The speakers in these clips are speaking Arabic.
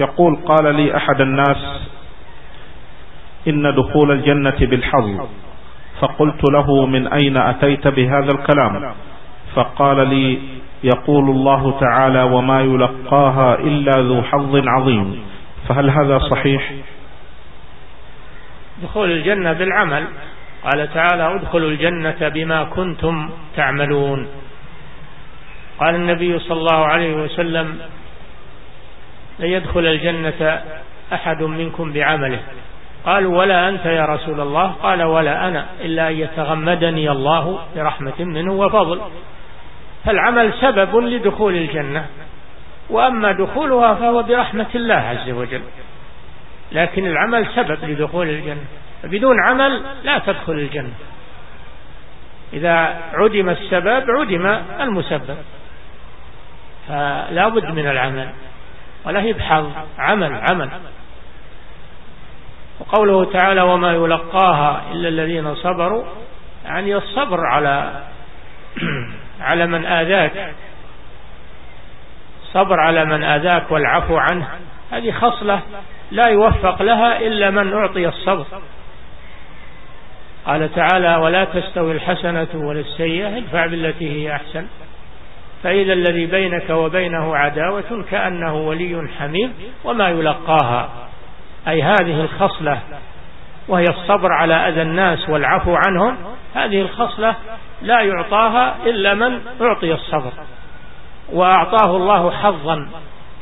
يقول قال لي أحد الناس إن دخول الجنة بالحظ. فقلت له من أين أتيت بهذا الكلام؟ فقال لي يقول الله تعالى وما يلقاها إلا ذو حظ عظيم. فهل هذا صحيح؟ دخول الجنة بالعمل. قال تعالى ادخلوا الجنة بما كنتم تعملون. قال النبي صلى الله عليه وسلم ليدخل الجنة أحد منكم بعمله. قالوا ولا أنت يا رسول الله؟ قال ولا أنا إلا أن يتغمدني الله برحمة منه وفضل. فالعمل سبب لدخول الجنة وأما دخولها فهو برحمة الله عز وجل. لكن العمل سبب لدخول الجنة. بدون عمل لا تدخل الجنة. إذا عدم السبب عدم المسبب. فلا بد من العمل. ولا يبحث عمل عمل. وقوله تعالى وما يلقاها إلا الذين صبروا يعني الصبر على على من آذاك. صبر على من آذاك والعفو عنه. هذه خصلة لا يوفق لها إلا من أعطي الصبر. قال تعالى ولا تستوي الحسنة ولا السيئة ادفع بالتي هي أحسن. فإذا الذي بينك وبينه عداوة كأنه ولي حميم وما يلقاها. أي هذه الخصلة وهي الصبر على أذى الناس والعفو عنهم هذه الخصلة لا يعطاها إلا من أعطي الصبر وأعطاه الله حظا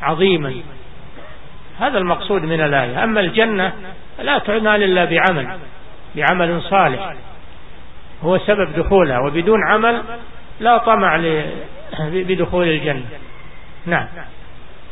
عظيما. هذا المقصود من الآية. أما الجنة لا تعنى إلا بعمل بعمل صالح. هو سبب دخولها وبدون عمل لا طمع بدخول الجنة. نعم.